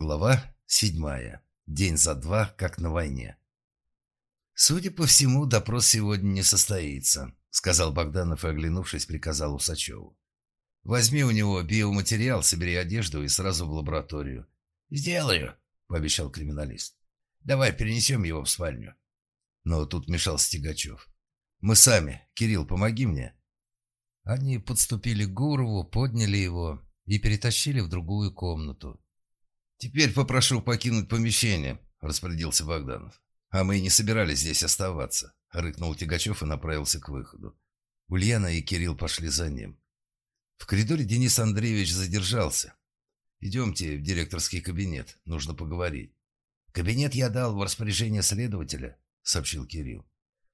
Глава седьмая. День за два, как на войне. «Судя по всему, допрос сегодня не состоится», — сказал Богданов и, оглянувшись, приказал Усачеву. «Возьми у него биоматериал, собери одежду и сразу в лабораторию». «Сделаю», — пообещал криминалист. «Давай перенесем его в спальню». Но тут мешался Тигачев. «Мы сами. Кирилл, помоги мне». Они подступили к Гурову, подняли его и перетащили в другую комнату. «Теперь попрошу покинуть помещение», — распорядился Богданов. «А мы и не собирались здесь оставаться», — рыкнул Тягачев и направился к выходу. Ульяна и Кирилл пошли за ним. В коридоре Денис Андреевич задержался. «Идемте в директорский кабинет, нужно поговорить». «Кабинет я дал в распоряжение следователя», — сообщил Кирилл.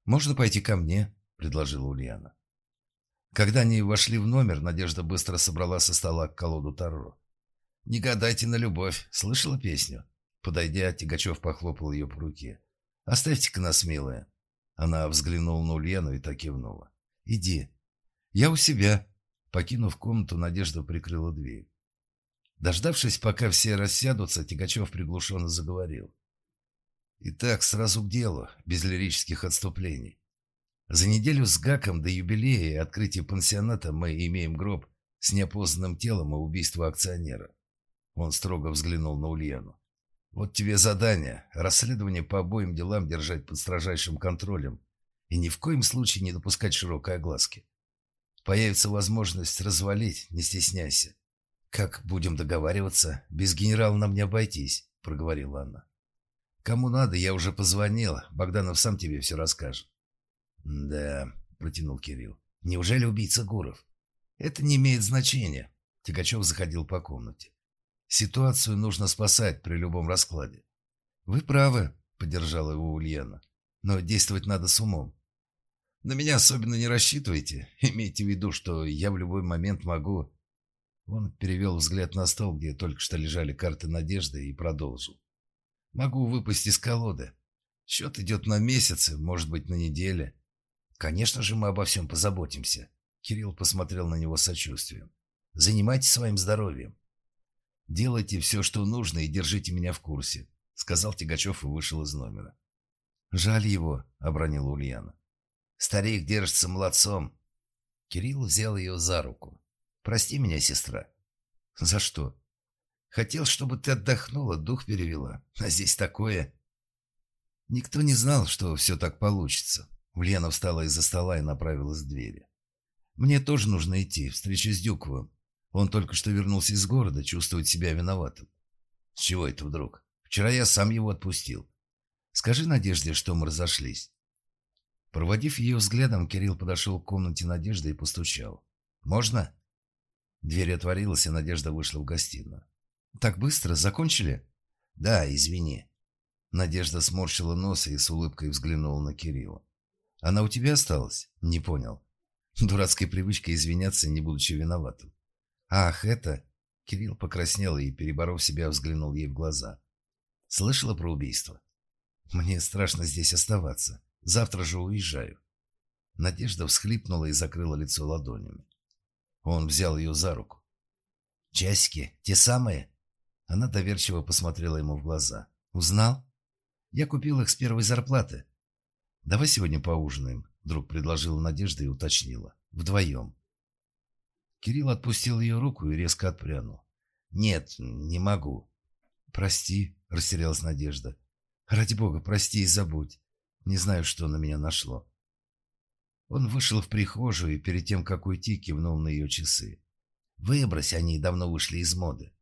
«Можно пойти ко мне?» — предложила Ульяна. Когда они вошли в номер, Надежда быстро собрала со стола колоду Таро. «Не гадайте на любовь. Слышала песню?» Подойдя, Тигачев похлопал ее по руке. «Оставьте-ка нас, милая». Она взглянула на Ульяну и так кивнула. «Иди». «Я у себя». Покинув комнату, Надежда прикрыла дверь. Дождавшись, пока все рассядутся, Тигачев приглушенно заговорил. Итак, сразу к делу, без лирических отступлений. За неделю с Гаком до юбилея и открытия пансионата мы имеем гроб с неопознанным телом и убийство акционера. Он строго взглянул на Ульяну. «Вот тебе задание. Расследование по обоим делам держать под строжайшим контролем и ни в коем случае не допускать широкой огласки. Появится возможность развалить, не стесняйся. Как будем договариваться? Без генерала нам не обойтись», — проговорила она. «Кому надо, я уже позвонила. Богданов сам тебе все расскажет». «Да», — протянул Кирилл. «Неужели убийца Гуров?» «Это не имеет значения». Тягачев заходил по комнате. Ситуацию нужно спасать при любом раскладе. Вы правы, поддержала его Ульяна. Но действовать надо с умом. На меня особенно не рассчитывайте. Имейте в виду, что я в любой момент могу... Он перевел взгляд на стол, где только что лежали карты надежды, и продолжил. Могу выпасть из колоды. Счет идет на месяцы, может быть, на неделе. Конечно же, мы обо всем позаботимся. Кирилл посмотрел на него с сочувствием. Занимайтесь своим здоровьем. «Делайте все, что нужно, и держите меня в курсе», — сказал Тигачев и вышел из номера. «Жаль его», — обронила Ульяна. «Старик держится молодцом». Кирилл взял ее за руку. «Прости меня, сестра». «За что?» «Хотел, чтобы ты отдохнула, дух перевела. А здесь такое...» Никто не знал, что все так получится. Ульяна встала из-за стола и направилась к двери. «Мне тоже нужно идти, встреча с Дюковым. Он только что вернулся из города, чувствует себя виноватым. С чего это вдруг? Вчера я сам его отпустил. Скажи Надежде, что мы разошлись. Проводив ее взглядом, Кирилл подошел к комнате Надежды и постучал. «Можно?» Дверь отворилась, и Надежда вышла в гостиную. «Так быстро? Закончили?» «Да, извини». Надежда сморщила нос и с улыбкой взглянула на Кирилла. «Она у тебя осталась?» «Не понял». Дурацкая привычка извиняться, не будучи виноватым. «Ах, это...» Кирилл покраснел и, переборов себя, взглянул ей в глаза. «Слышала про убийство?» «Мне страшно здесь оставаться. Завтра же уезжаю». Надежда всхлипнула и закрыла лицо ладонями. Он взял ее за руку. «Часики, те самые?» Она доверчиво посмотрела ему в глаза. «Узнал?» «Я купил их с первой зарплаты». «Давай сегодня поужинаем», — вдруг предложила Надежда и уточнила. «Вдвоем». Кирилл отпустил ее руку и резко отпрянул. «Нет, не могу». «Прости», — растерялась Надежда. «Ради бога, прости и забудь. Не знаю, что на меня нашло». Он вышел в прихожую и перед тем, как уйти, кивнул на ее часы. «Выбрось, они давно вышли из моды».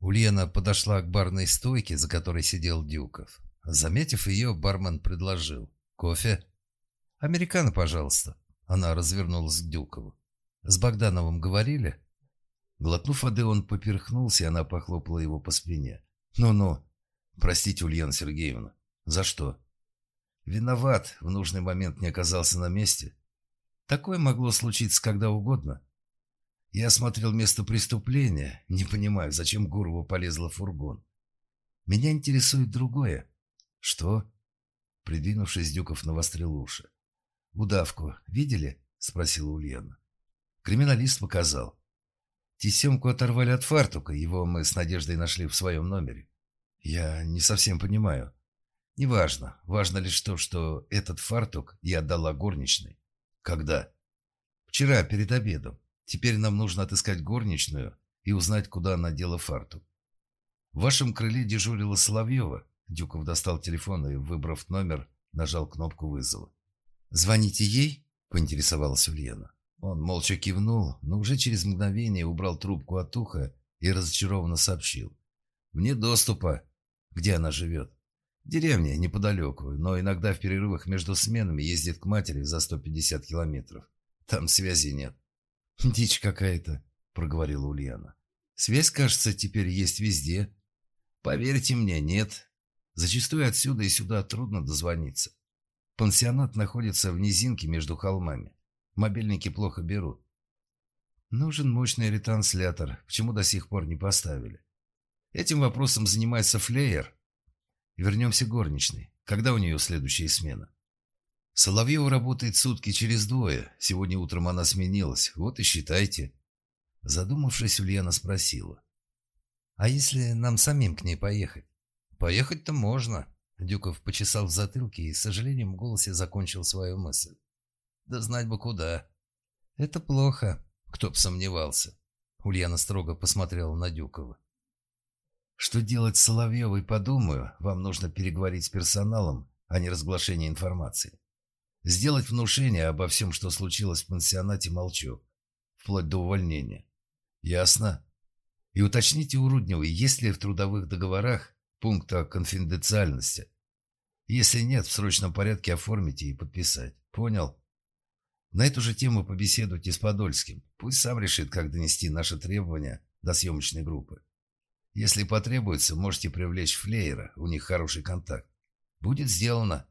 Ульяна подошла к барной стойке, за которой сидел Дюков. Заметив ее, бармен предложил. «Кофе?» «Американо, пожалуйста». Она развернулась к Дюкову. С Богдановым говорили?» Глотнув воды, он поперхнулся, и она похлопала его по спине. «Ну-ну, простите, Ульяна Сергеевна. За что?» «Виноват, в нужный момент не оказался на месте. Такое могло случиться когда угодно. Я осмотрел место преступления, не понимаю, зачем Гурова полезла в фургон. Меня интересует другое». «Что?» Придвинувшись, Дюков навострил уши. «Удавку видели?» — спросила Ульяна. Криминалист показал. Тесемку оторвали от фартука, его мы с Надеждой нашли в своем номере. Я не совсем понимаю. Неважно. Важно лишь то, что этот фартук я отдала горничной. Когда? Вчера, перед обедом. Теперь нам нужно отыскать горничную и узнать, куда она дела фартук. В вашем крыле дежурила Соловьева. Дюков достал телефон и, выбрав номер, нажал кнопку вызова. «Звоните ей?» – поинтересовалась Ульяна. Он молча кивнул, но уже через мгновение убрал трубку от уха и разочарованно сообщил. «Мне доступа. Где она живет?» «Деревня, неподалеку, но иногда в перерывах между сменами ездит к матери за 150 километров. Там связи нет». «Дичь какая-то», – проговорила Ульяна. «Связь, кажется, теперь есть везде». «Поверьте мне, нет. Зачастую отсюда и сюда трудно дозвониться. Пансионат находится в низинке между холмами. Мобильники плохо берут. Нужен мощный ретранслятор, почему до сих пор не поставили. Этим вопросом занимается Флеер. Вернемся к горничной. Когда у нее следующая смена? Соловьева работает сутки через двое. Сегодня утром она сменилась. Вот и считайте. Задумавшись, Ульяна спросила. «А если нам самим к ней поехать?» «Поехать-то можно», Дюков почесал в затылке и, с сожалением в голосе, закончил свою мысль. «Да знать бы куда». «Это плохо», — кто б сомневался. Ульяна строго посмотрела на Дюкова. «Что делать с Соловьевой, подумаю. Вам нужно переговорить с персоналом, а не разглашение информации. Сделать внушение обо всем, что случилось в пансионате, молчу. Вплоть до увольнения. Ясно? И уточните у Рудневой, есть ли в трудовых договорах пункта конфиденциальности. Если нет, в срочном порядке оформите и подписать. Понял? На эту же тему побеседуйте с Подольским. Пусть сам решит, как донести наши требования до съемочной группы. Если потребуется, можете привлечь флеера, у них хороший контакт. Будет сделано.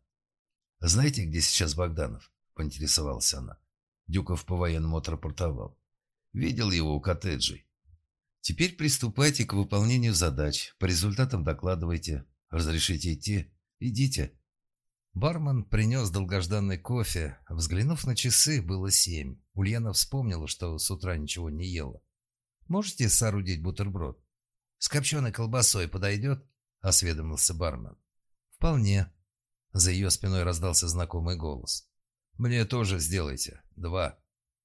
Знаете, где сейчас Богданов? Поинтересовалась она. Дюков по-военному отрапортовал. Видел его у коттеджей. Теперь приступайте к выполнению задач. По результатам докладывайте. Разрешите идти? Идите. Бармен принес долгожданный кофе. Взглянув на часы, было семь. Ульяна вспомнила, что с утра ничего не ела. «Можете соорудить бутерброд?» «С копченой колбасой подойдет?» – осведомился бармен. «Вполне». За ее спиной раздался знакомый голос. «Мне тоже сделайте. Два».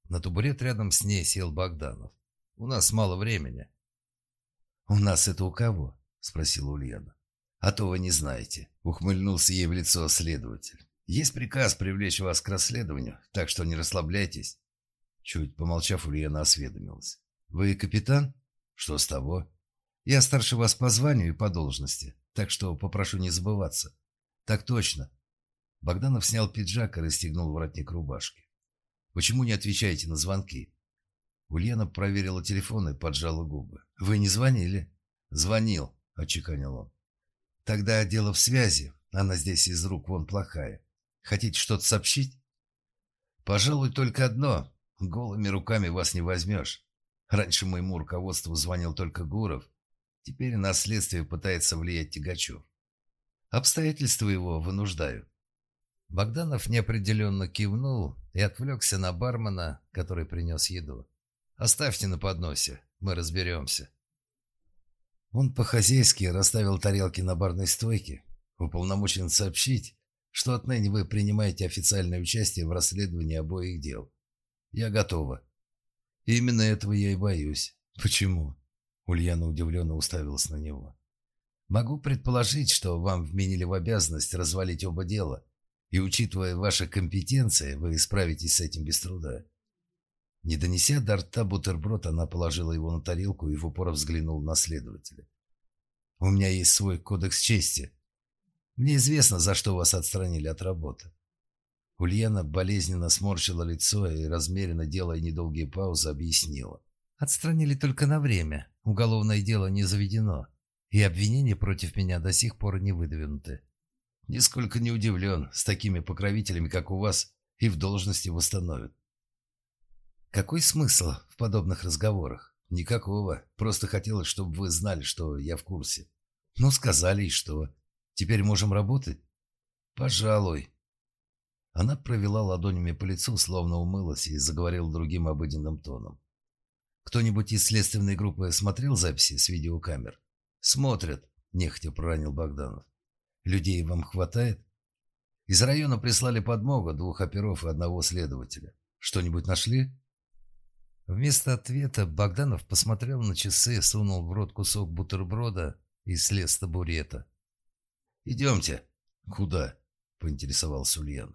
На табурет рядом с ней сел Богданов. У нас мало времени». «У нас это у кого?» – спросила Ульяна. «А то вы не знаете», – ухмыльнулся ей в лицо следователь. «Есть приказ привлечь вас к расследованию, так что не расслабляйтесь». Чуть помолчав, Ульяна осведомилась. «Вы капитан?» «Что с того?» «Я старше вас по званию и по должности, так что попрошу не забываться». «Так точно». Богданов снял пиджак и расстегнул воротник рубашки. «Почему не отвечаете на звонки?» Ульяна проверила телефон и поджала губы. «Вы не звонили?» «Звонил», — отчеканил он. «Тогда дело в связи. Она здесь из рук вон плохая. Хотите что-то сообщить?» «Пожалуй, только одно. Голыми руками вас не возьмешь. Раньше моему руководству звонил только Гуров. Теперь на следствие пытается влиять Тягачев. Обстоятельства его вынуждают». Богданов неопределенно кивнул и отвлекся на бармена, который принес еду. Оставьте на подносе, мы разберемся». Он по-хозяйски расставил тарелки на барной стойке, уполномочен сообщить, что отныне вы принимаете официальное участие в расследовании обоих дел. Я готова. именно этого я и боюсь. Почему? Ульяна удивленно уставилась на него. Могу предположить, что вам вменили в обязанность развалить оба дела, и, учитывая ваши компетенции, вы справитесь с этим без труда. Не донеся до рта бутерброд, она положила его на тарелку и в упор взглянула на следователя. «У меня есть свой кодекс чести. Мне известно, за что вас отстранили от работы». Ульяна болезненно сморщила лицо и, размеренно делая недолгие паузы, объяснила. «Отстранили только на время. Уголовное дело не заведено, и обвинения против меня до сих пор не выдвинуты. Нисколько не удивлен, с такими покровителями, как у вас, и в должности восстановят. Какой смысл в подобных разговорах? Никакого. Просто хотелось, чтобы вы знали, что я в курсе. Ну, сказали и что? Теперь можем работать? Пожалуй. Она провела ладонями по лицу, словно умылась, и заговорила другим обыденным тоном. Кто-нибудь из следственной группы смотрел записи с видеокамер? Смотрят. – нехотя проронил Богданов. «Людей вам хватает?» «Из района прислали подмогу, двух оперов и одного следователя. Что-нибудь нашли?» Вместо ответа Богданов посмотрел на часы, сунул в рот кусок бутерброда и слез с табурета. «Идемте». «Куда?» – поинтересовался Ульян.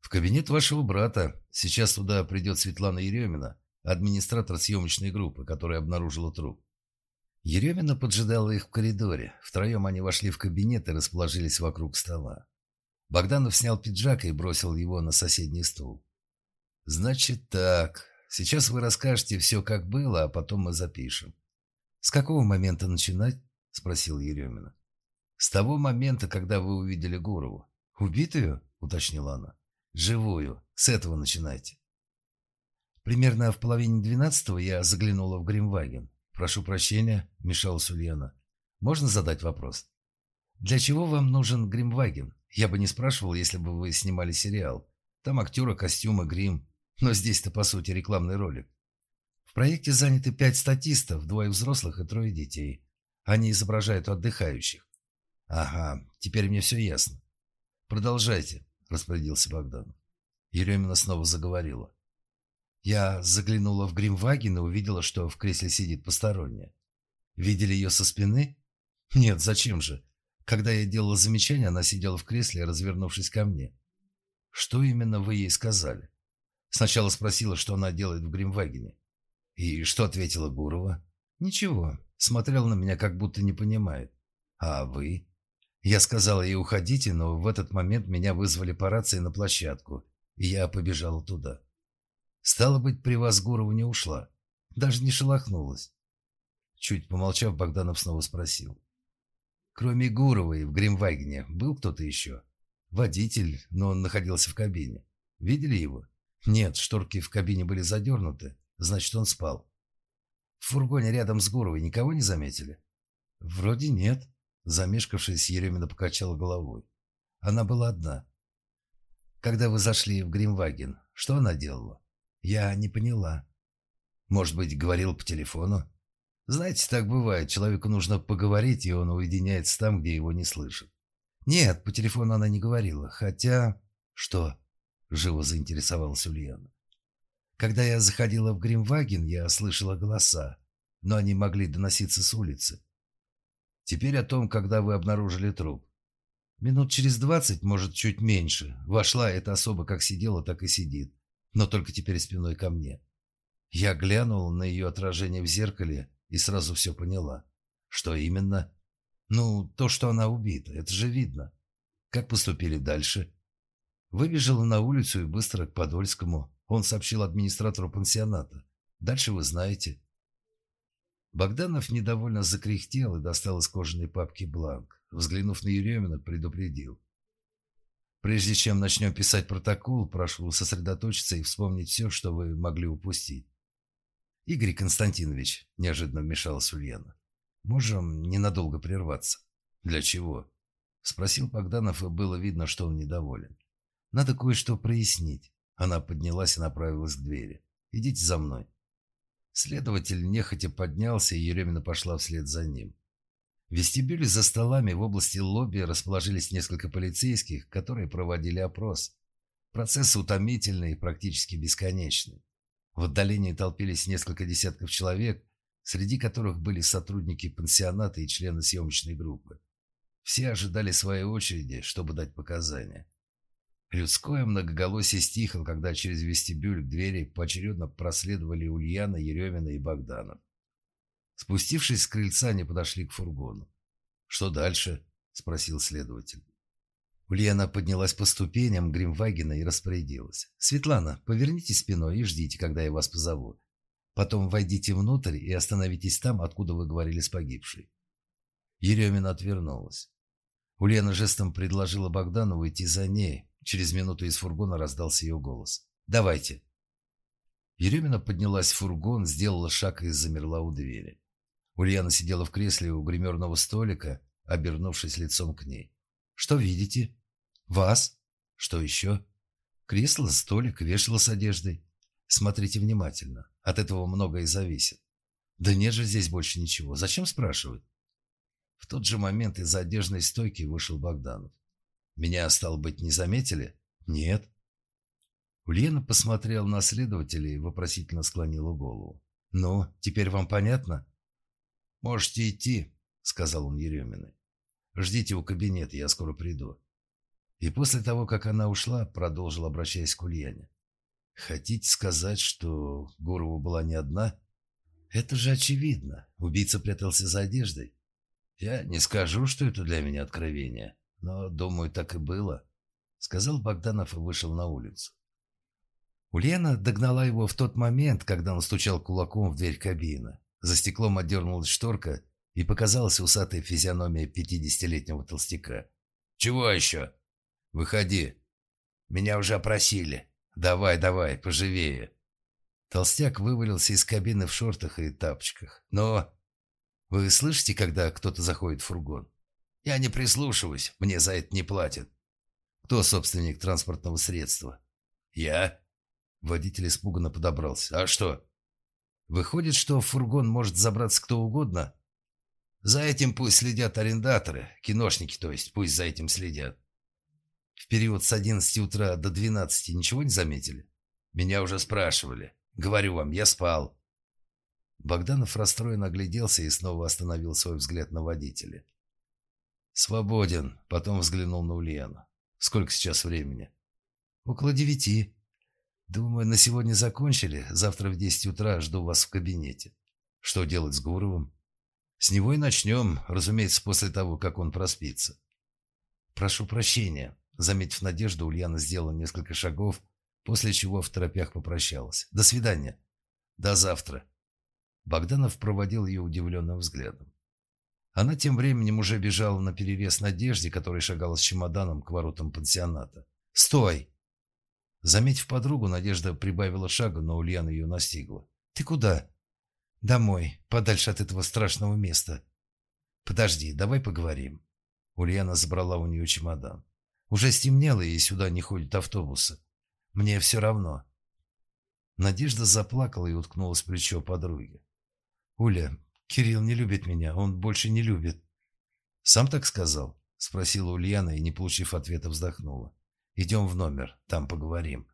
«В кабинет вашего брата. Сейчас туда придет Светлана Еремина, администратор съемочной группы, которая обнаружила труп. Еремина поджидала их в коридоре. Втроем они вошли в кабинет и расположились вокруг стола. Богданов снял пиджак и бросил его на соседний стул. «Значит так. Сейчас вы расскажете все, как было, а потом мы запишем». «С какого момента начинать?» – спросил Еремина. «С того момента, когда вы увидели Гурову». «Убитую?» – уточнила она. «Живую. С этого начинайте». Примерно в половине двенадцатого я заглянула в Гримваген. «Прошу прощения», — мешалась Ульяна. «Можно задать вопрос?» «Для чего вам нужен гримваген? Я бы не спрашивал, если бы вы снимали сериал. Там актеры, костюмы, грим. Но здесь-то, по сути, рекламный ролик. В проекте заняты пять статистов, двое взрослых и трое детей. Они изображают отдыхающих. Ага, теперь мне все ясно. Продолжайте, распорядился Богдан. Еремина снова заговорила. Я заглянула в Гримваген и увидела, что в кресле сидит посторонняя. Видели ее со спины? Нет, зачем же? Когда я делала замечание, она сидела в кресле, развернувшись ко мне. Что именно вы ей сказали? Сначала спросила, что она делает в Гримвагене. И что ответила Гурова? Ничего. Смотрел на меня, как будто не понимает. А вы? Я сказала ей уходите, но в этот момент меня вызвали по рации на площадку, и я побежала туда. Стало быть, при вас Гурова не ушла. Даже не шелохнулась. Чуть помолчав, Богданов снова спросил. Кроме Гуровой в Гримвагне был кто-то еще? Водитель, но он находился в кабине. Видели его? Нет, шторки в кабине были задернуты, значит, он спал. В фургоне рядом с Гуровой никого не заметили? Вроде нет. Замешкавшись, Еремина покачала головой. Она была одна. Когда вы зашли в Гримваген, что она делала? Я не поняла. Может быть, говорил по телефону? Знаете, так бывает. Человеку нужно поговорить, и он уединяется там, где его не слышат. Нет, по телефону она не говорила. Хотя... Что? Живо заинтересовался Ульяна. Когда я заходила в Гримваген, я слышала голоса, но они могли доноситься с улицы. Теперь о том, когда вы обнаружили труп. Минут через двадцать, может, чуть меньше. Вошла эта особа как сидела, так и сидит но только теперь спиной ко мне. Я глянул на ее отражение в зеркале и сразу все поняла. Что именно? Ну, то, что она убита, это же видно. Как поступили дальше? Выбежала на улицу и быстро к Подольскому. Он сообщил администратору пансионата. Дальше вы знаете. Богданов недовольно закряхтел и достал из кожаной папки бланк. Взглянув на Еремина, предупредил. Прежде чем начнем писать протокол, прошу сосредоточиться и вспомнить все, что вы могли упустить. Игорь Константинович, неожиданно вмешалась Ульяна, можем ненадолго прерваться. Для чего? Спросил Богданов, и было видно, что он недоволен. Надо кое-что прояснить. Она поднялась и направилась к двери. Идите за мной. Следователь нехотя поднялся, и Еремина пошла вслед за ним. В вестибюле за столами в области лобби расположились несколько полицейских, которые проводили опрос. Процесс утомительный и практически бесконечный. В отдалении толпились несколько десятков человек, среди которых были сотрудники пансионата и члены съемочной группы. Все ожидали своей очереди, чтобы дать показания. Людское многоголосие стихло, когда через вестибюль к двери поочередно проследовали Ульяна, Еремина и Богданов. Спустившись с крыльца, они подошли к фургону. «Что дальше?» – спросил следователь. Ульяна поднялась по ступеням Гримвагена и распорядилась. «Светлана, поверните спиной и ждите, когда я вас позову. Потом войдите внутрь и остановитесь там, откуда вы говорили с погибшей». Еремина отвернулась. Ульяна жестом предложила Богдану выйти за ней. Через минуту из фургона раздался ее голос. «Давайте». Еремина поднялась в фургон, сделала шаг и замерла у двери. Ульяна сидела в кресле у гримерного столика, обернувшись лицом к ней. «Что видите?» «Вас?» «Что еще?» «Кресло, столик, вешало с одеждой. Смотрите внимательно. От этого многое зависит». «Да нет же здесь больше ничего. Зачем спрашивать?» В тот же момент из одежной стойки вышел Богданов. «Меня, стало быть, не заметили?» «Нет». Ульяна посмотрел на следователя и вопросительно склонила голову. «Ну, теперь вам понятно?» «Можете идти», — сказал он Ереминой. «Ждите у кабинета, я скоро приду». И после того, как она ушла, продолжил, обращаясь к Ульяне. «Хотите сказать, что Гурова была не одна?» «Это же очевидно. Убийца прятался за одеждой. Я не скажу, что это для меня откровение, но, думаю, так и было», — сказал Богданов и вышел на улицу. Ульяна догнала его в тот момент, когда он стучал кулаком в дверь кабины. За стеклом отдернулась шторка, и показалась усатая физиономия пятидесятилетнего толстяка. «Чего еще?» «Выходи. Меня уже опросили. Давай, давай, поживее». Толстяк вывалился из кабины в шортах и тапочках. «Но...» «Вы слышите, когда кто-то заходит в фургон?» «Я не прислушиваюсь, мне за это не платят». «Кто собственник транспортного средства?» «Я». Водитель испуганно подобрался. «А что?» «Выходит, что в фургон может забраться кто угодно?» «За этим пусть следят арендаторы, киношники, то есть, пусть за этим следят. В период с 11 утра до 12 ничего не заметили? Меня уже спрашивали. Говорю вам, я спал. Богданов расстроенно огляделся и снова остановил свой взгляд на водителя. «Свободен», — потом взглянул на Ульяну. «Сколько сейчас времени?» «Около девяти. Думаю, на сегодня закончили. Завтра в десять утра жду вас в кабинете. Что делать с Гуровым?» «С него и начнем, разумеется, после того, как он проспится». «Прошу прощения», Заметив надежду, Ульяна сделала несколько шагов, после чего в торопях попрощалась. «До свидания». «До завтра». Богданов проводил ее удивленным взглядом. Она тем временем уже бежала на перерез Надежде, которая шагала с чемоданом к воротам пансионата. «Стой!» Заметив подругу, Надежда прибавила шага, но Ульяна ее настигла. «Ты куда?» «Домой, подальше от этого страшного места». «Подожди, давай поговорим». Ульяна забрала у нее чемодан. Уже стемнело, и сюда не ходят автобусы. Мне все равно. Надежда заплакала и уткнулась в плечо подруги. «Уля, Кирилл не любит меня, он больше не любит». «Сам так сказал?» – спросила Ульяна и, не получив ответа, вздохнула. «Идем в номер, там поговорим».